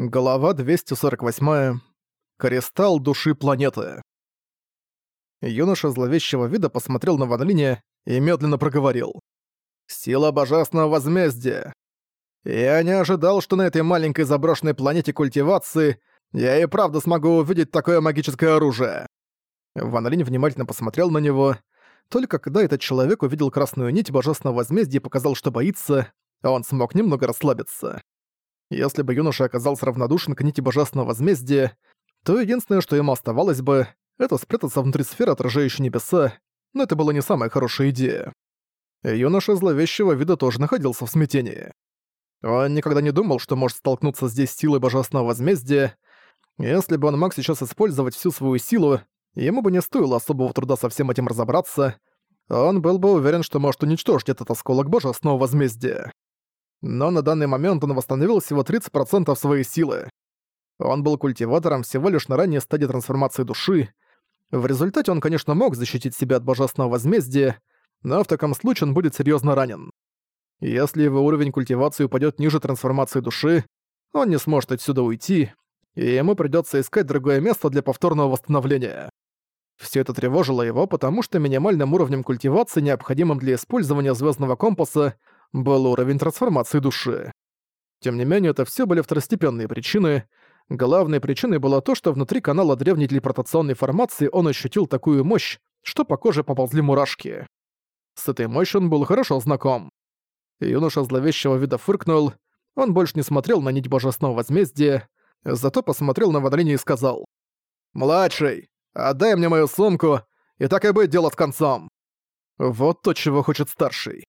Глава 248. Кристалл души планеты. Юноша зловещего вида посмотрел на Ван Линя и медленно проговорил. «Сила божественного возмездия. Я не ожидал, что на этой маленькой заброшенной планете культивации я и правда смогу увидеть такое магическое оружие». Ван Линь внимательно посмотрел на него. Только когда этот человек увидел красную нить божественного возмездия и показал, что боится, он смог немного расслабиться. Если бы юноша оказался равнодушен к нити божественного возмездия, то единственное, что ему оставалось бы, это спрятаться внутри сферы, отражающей небеса, но это была не самая хорошая идея. Юноша зловещего вида тоже находился в смятении. Он никогда не думал, что может столкнуться здесь с силой божественного возмездия. Если бы он мог сейчас использовать всю свою силу, ему бы не стоило особого труда со всем этим разобраться, он был бы уверен, что может уничтожить этот осколок божественного возмездия но на данный момент он восстановил всего 30% своей силы. Он был культиватором всего лишь на ранней стадии трансформации души. В результате он, конечно, мог защитить себя от божественного возмездия, но в таком случае он будет серьезно ранен. Если его уровень культивации упадет ниже трансформации души, он не сможет отсюда уйти, и ему придется искать другое место для повторного восстановления. Все это тревожило его, потому что минимальным уровнем культивации, необходимым для использования звездного компаса, был уровень трансформации души. Тем не менее, это все были второстепенные причины. Главной причиной было то, что внутри канала древней телепортационной формации он ощутил такую мощь, что по коже поползли мурашки. С этой мощью он был хорошо знаком. Юноша зловещего вида фыркнул, он больше не смотрел на нить божественного возмездия, зато посмотрел на Водолине и сказал «Младший, отдай мне мою сумку, и так и быть дело с концом». Вот то, чего хочет старший.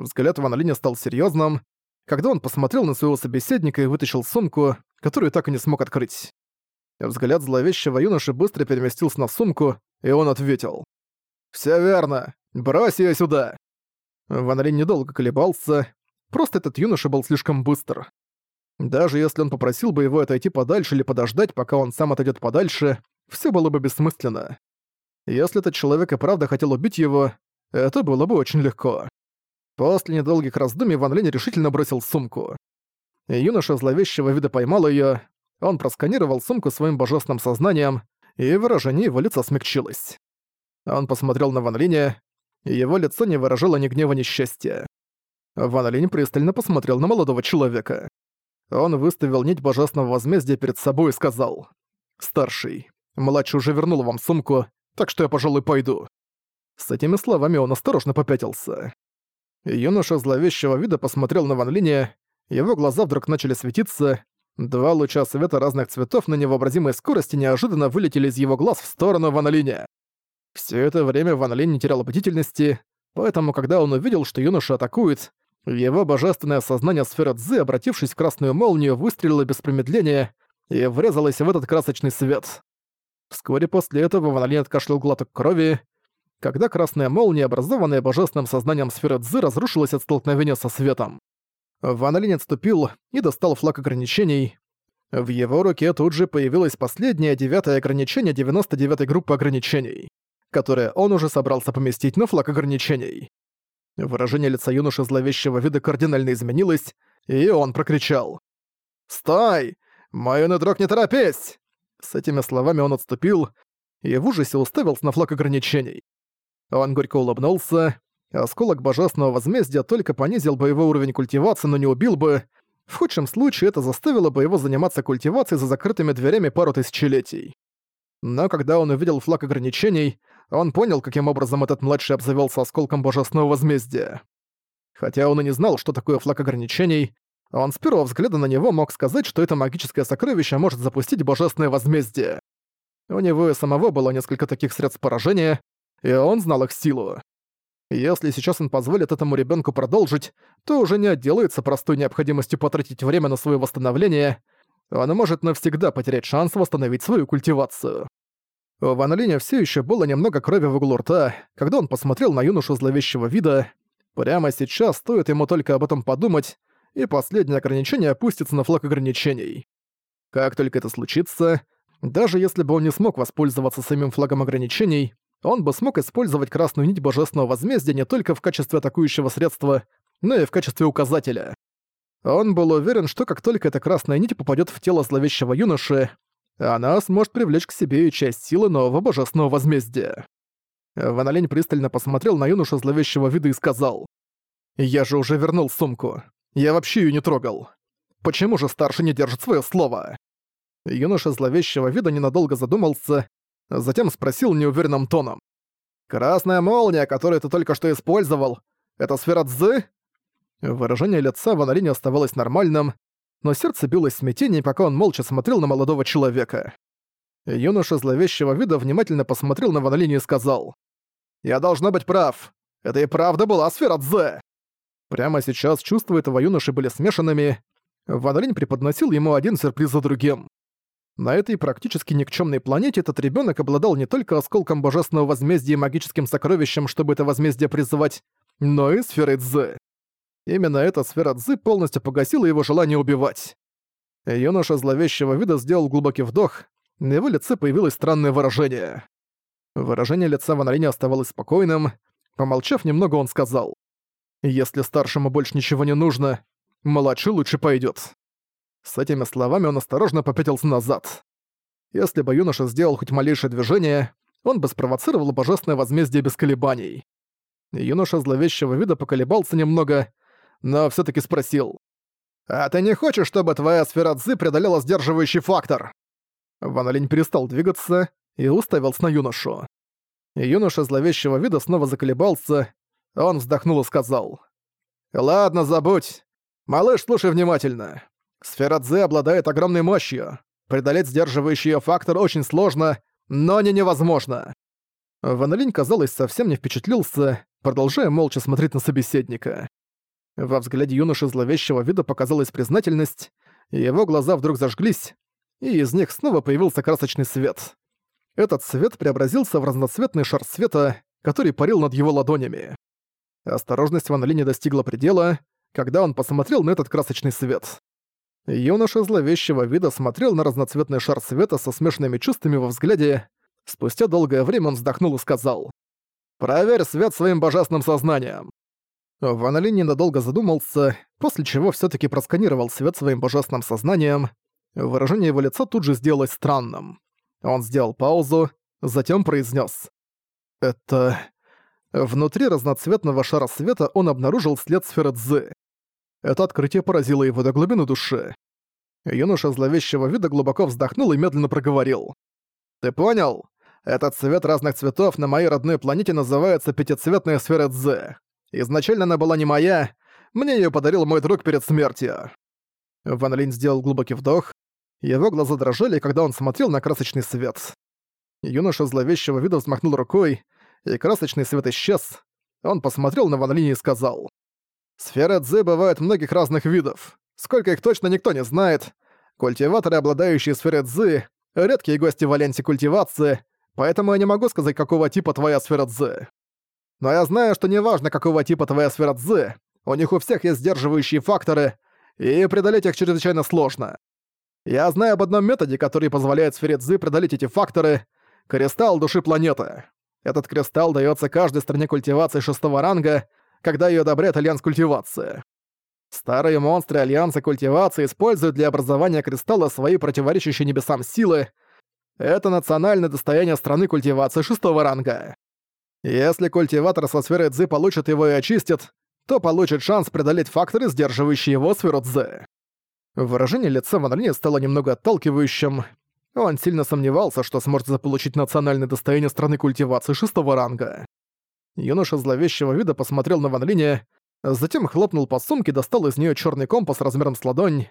Взгляд Ван Линя стал серьезным, когда он посмотрел на своего собеседника и вытащил сумку, которую так и не смог открыть. Взгляд зловещего юноши быстро переместился на сумку, и он ответил. «Всё верно. Брось её сюда!» Ван Линь недолго колебался, просто этот юноша был слишком быстр. Даже если он попросил бы его отойти подальше или подождать, пока он сам отойдет подальше, все было бы бессмысленно. Если этот человек и правда хотел убить его, это было бы очень легко. После недолгих раздумий Ван Линь решительно бросил сумку. Юноша зловещего вида поймал её, он просканировал сумку своим божественным сознанием, и выражение его лица смягчилось. Он посмотрел на Ван Линя, и его лицо не выражало ни гнева, ни счастья. Ван Линь пристально посмотрел на молодого человека. Он выставил нить божественного возмездия перед собой и сказал. «Старший, младший уже вернул вам сумку, так что я, пожалуй, пойду». С этими словами он осторожно попятился. Юноша зловещего вида посмотрел на Ван Линя, его глаза вдруг начали светиться, два луча света разных цветов на невообразимой скорости неожиданно вылетели из его глаз в сторону Ван Линя. Всё это время Ван Линь не терял бдительности, поэтому когда он увидел, что юноша атакует, его божественное сознание сферы Цзы, обратившись в красную молнию, выстрелило без промедления и врезалось в этот красочный свет. Вскоре после этого Ван Линь откашлял глоток крови, когда красная молния, образованная божественным сознанием сферы Цзы, разрушилась от столкновения со светом. Ван Линь отступил и достал флаг ограничений. В его руке тут же появилось последнее девятое ограничение 99-й группы ограничений, которое он уже собрался поместить на флаг ограничений. Выражение лица юноши зловещего вида кардинально изменилось, и он прокричал. «Стой! Мой юный друг, не торопись!» С этими словами он отступил и в ужасе уставился на флаг ограничений. Он горько улыбнулся. Осколок божественного возмездия только понизил бы его уровень культивации, но не убил бы. В худшем случае это заставило бы его заниматься культивацией за закрытыми дверями пару тысячелетий. Но когда он увидел флаг ограничений, он понял, каким образом этот младший обзавелся осколком божественного возмездия. Хотя он и не знал, что такое флаг ограничений, он с первого взгляда на него мог сказать, что это магическое сокровище может запустить божественное возмездие. У него и самого было несколько таких средств поражения, и он знал их силу. Если сейчас он позволит этому ребенку продолжить, то уже не отделается простой необходимостью потратить время на свое восстановление, он может навсегда потерять шанс восстановить свою культивацию. У Ван Линя всё ещё было немного крови в углу рта, когда он посмотрел на юношу зловещего вида. Прямо сейчас стоит ему только об этом подумать, и последнее ограничение опустится на флаг ограничений. Как только это случится, даже если бы он не смог воспользоваться самим флагом ограничений, он бы смог использовать красную нить божественного возмездия не только в качестве атакующего средства, но и в качестве указателя. Он был уверен, что как только эта красная нить попадет в тело зловещего юноши, она сможет привлечь к себе часть силы нового божественного возмездия. Ван Олень пристально посмотрел на юношу зловещего вида и сказал, «Я же уже вернул сумку. Я вообще ее не трогал. Почему же старший не держит свое слово?» Юноша зловещего вида ненадолго задумался, затем спросил неуверенным тоном. «Красная молния, которую ты только что использовал, это сфера Цзы?» Выражение лица Ван Линь оставалось нормальным, но сердце билось в смятении, пока он молча смотрел на молодого человека. Юноша зловещего вида внимательно посмотрел на Ван Линь и сказал. «Я должна быть прав. Это и правда была сфера Цзэ!» Прямо сейчас чувства этого юноши были смешанными. Ван Линь преподносил ему один сюрприз за другим. На этой практически никчемной планете этот ребенок обладал не только осколком божественного возмездия и магическим сокровищем, чтобы это возмездие призывать, но и сферой Цзы. Именно эта сфера Цзы полностью погасила его желание убивать. Юноша зловещего вида сделал глубокий вдох, на его лице появилось странное выражение. Выражение лица Ван оставалось спокойным. Помолчав немного, он сказал, «Если старшему больше ничего не нужно, младший лучше пойдет. С этими словами он осторожно попятился назад. Если бы юноша сделал хоть малейшее движение, он бы спровоцировал божественное возмездие без колебаний. Юноша зловещего вида поколебался немного, но все таки спросил. «А ты не хочешь, чтобы твоя сфера Цзы преодолела сдерживающий фактор?» Ван Линь перестал двигаться и уставился на юношу. Юноша зловещего вида снова заколебался, он вздохнул и сказал. «Ладно, забудь. Малыш, слушай внимательно. Сфера Цзэ обладает огромной мощью. Преодолеть сдерживающий её фактор очень сложно, но не невозможно. Ван казалось, совсем не впечатлился, продолжая молча смотреть на собеседника. Во взгляде юноши зловещего вида показалась признательность, и его глаза вдруг зажглись, и из них снова появился красочный свет. Этот свет преобразился в разноцветный шар света, который парил над его ладонями. Осторожность Ван достигла предела, когда он посмотрел на этот красочный свет. Юноша зловещего вида смотрел на разноцветный шар света со смешанными чувствами во взгляде. Спустя долгое время он вздохнул и сказал. «Проверь свет своим божественным сознанием». Ван Ли ненадолго задумался, после чего все таки просканировал свет своим божественным сознанием. Выражение его лица тут же сделалось странным. Он сделал паузу, затем произнес: «Это...» Внутри разноцветного шара света он обнаружил след сферы Цзы. Это открытие поразило его до глубины души. Юноша зловещего вида глубоко вздохнул и медленно проговорил. «Ты понял? Этот цвет разных цветов на моей родной планете называется пятицветная сфера Дзе. Изначально она была не моя, мне её подарил мой друг перед смертью». Ван Линь сделал глубокий вдох. Его глаза дрожали, когда он смотрел на красочный свет. Юноша зловещего вида взмахнул рукой, и красочный свет исчез. Он посмотрел на Ван Линь и сказал. Сферы Цзы бывают многих разных видов. Сколько их точно никто не знает. Культиваторы, обладающие сферой Цзы, редкие гости в Аленте культивации, поэтому я не могу сказать, какого типа твоя сфера Цзы. Но я знаю, что неважно, какого типа твоя сфера Цзы, у них у всех есть сдерживающие факторы, и преодолеть их чрезвычайно сложно. Я знаю об одном методе, который позволяет сфере Цзы преодолеть эти факторы — кристалл души планеты. Этот кристалл дается каждой стране культивации шестого ранга — когда ее одобряет Альянс Культивации. Старые монстры Альянса Культивации используют для образования кристалла свои противоречащие небесам силы. Это национальное достояние страны культивации шестого ранга. Если культиватор со сферой Цзы получит его и очистит, то получит шанс преодолеть факторы, сдерживающие его сферу Цзы. Выражение лица Ван Линя стало немного отталкивающим. Он сильно сомневался, что сможет заполучить национальное достояние страны культивации шестого ранга. Юноша зловещего вида посмотрел на Ван Линя, затем хлопнул по сумке, достал из нее черный компас размером с ладонь.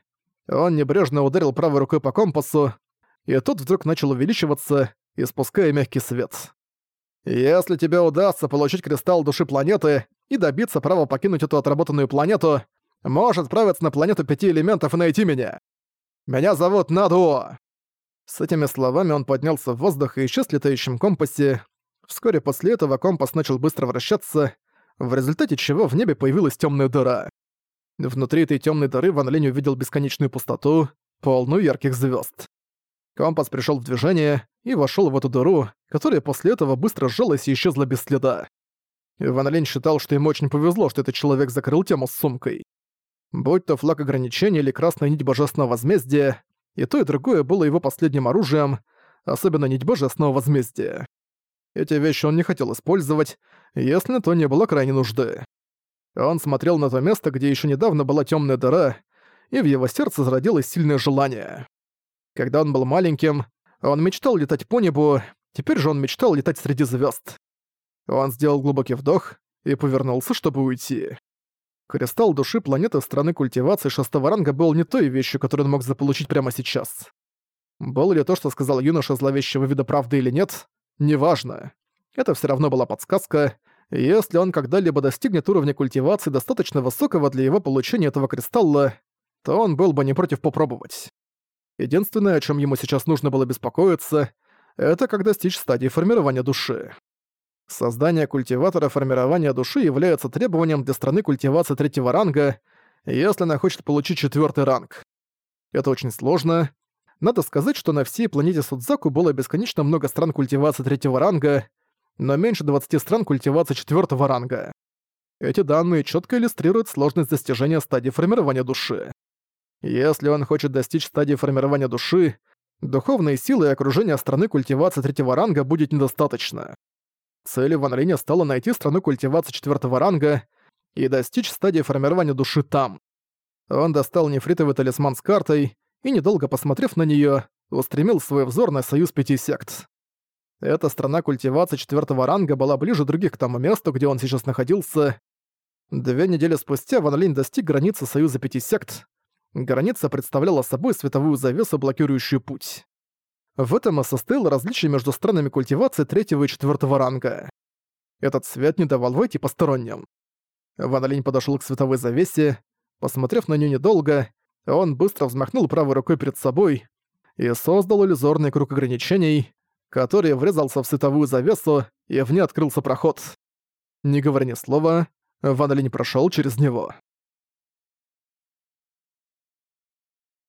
Он небрежно ударил правой рукой по компасу, и тот вдруг начал увеличиваться, испуская мягкий свет. «Если тебе удастся получить кристалл души планеты и добиться права покинуть эту отработанную планету, можешь отправиться на планету пяти элементов и найти меня. Меня зовут Надуо». С этими словами он поднялся в воздух и исчез в летающем компасе, Вскоре после этого компас начал быстро вращаться, в результате чего в небе появилась темная дыра. Внутри этой темной дыры Ван Линь увидел бесконечную пустоту, полную ярких звезд. Компас пришел в движение и вошел в эту дыру, которая после этого быстро сжалась и исчезла без следа. Ван Линь считал, что ему очень повезло, что этот человек закрыл тему с сумкой. Будь то флаг ограничения или красная нить божественного возмездия, и то и другое было его последним оружием, особенно нить божественного возмездия. Эти вещи он не хотел использовать, если то не было крайней нужды. Он смотрел на то место, где еще недавно была темная дыра, и в его сердце зародилось сильное желание. Когда он был маленьким, он мечтал летать по небу, теперь же он мечтал летать среди звезд. Он сделал глубокий вдох и повернулся, чтобы уйти. Кристалл души планеты страны культивации шестого ранга был не той вещью, которую он мог заполучить прямо сейчас. Было ли то, что сказал юноша зловещего вида правды или нет, неважно. Это все равно была подсказка, если он когда-либо достигнет уровня культивации достаточно высокого для его получения этого кристалла, то он был бы не против попробовать. Единственное, о чем ему сейчас нужно было беспокоиться, это как достичь стадии формирования души. Создание культиватора формирования души является требованием для страны культивации третьего ранга, если она хочет получить четвертый ранг. Это очень сложно. Надо сказать, что на всей планете Судзаку было бесконечно много стран культивации третьего ранга, но меньше 20 стран культивации четвертого ранга. Эти данные четко иллюстрируют сложность достижения стадии формирования души. Если он хочет достичь стадии формирования души, духовной силы и окружения страны культивации третьего ранга будет недостаточно. Целью Ван Линя стало найти страну культивации четвертого ранга и достичь стадии формирования души там. Он достал нефритовый талисман с картой и, недолго посмотрев на нее, устремил свой взор на союз пяти сект. Эта страна культивации четвертого ранга была ближе других к тому месту, где он сейчас находился. Две недели спустя Ван Линь достиг границы Союза Пяти Сект. Граница представляла собой световую завесу, блокирующую путь. В этом и состояло различие между странами культивации третьего и четвертого ранга. Этот свет не давал войти посторонним. Ван Линь подошёл к световой завесе. Посмотрев на неё недолго, он быстро взмахнул правой рукой перед собой и создал иллюзорный круг ограничений, который врезался в световую завесу, и в ней открылся проход. Не говоря ни слова, Ван Линь прошёл через него.